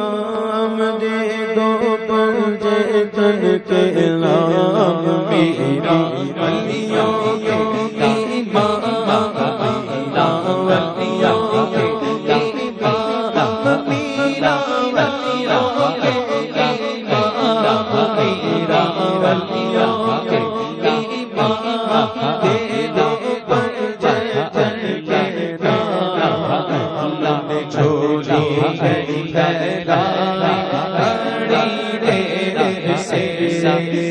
امام دے دو پنجے تن کے نام میرا ولیوں کے امام میرا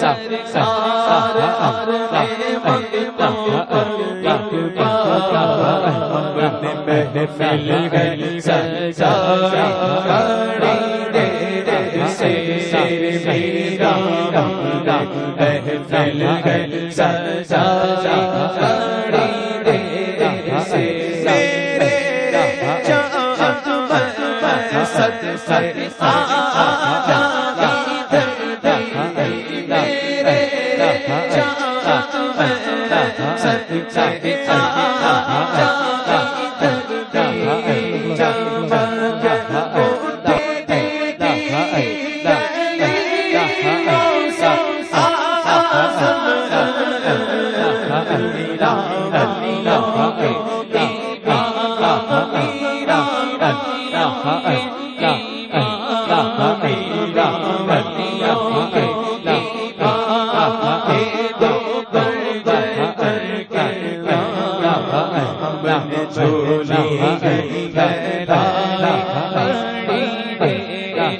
چاند میں ست ست میں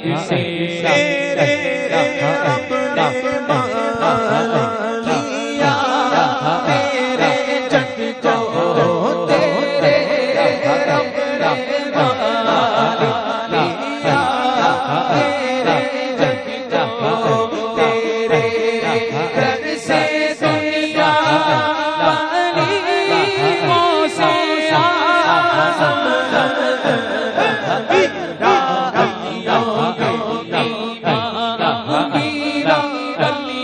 سے میرے رب نے مان لیا میرے جگ کو تیرے رب نے جگ کو تیرے سے دنیا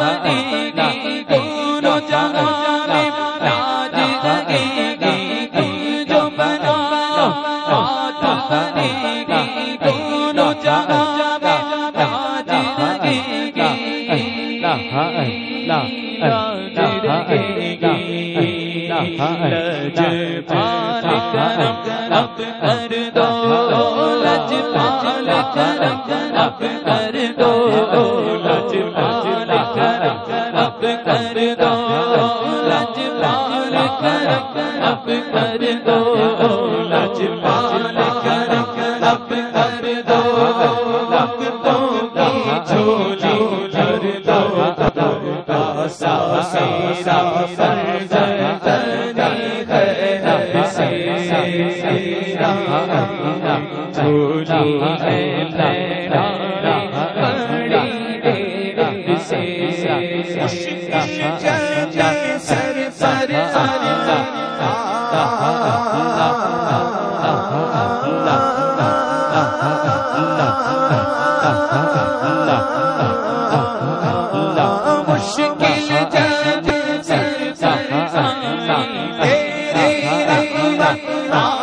گی دونوں جہاں میں راج رہے گی تم جو بنا آتا بنے گی دونوں جہاں میں راج رہے گی راج رہے گی لج پال کرم اب کر دو لج پال کرم اب اب کر دو لج پال کرم اب کر دو وقتوں کی جھولی بھر دو سا سا سا سر ہاں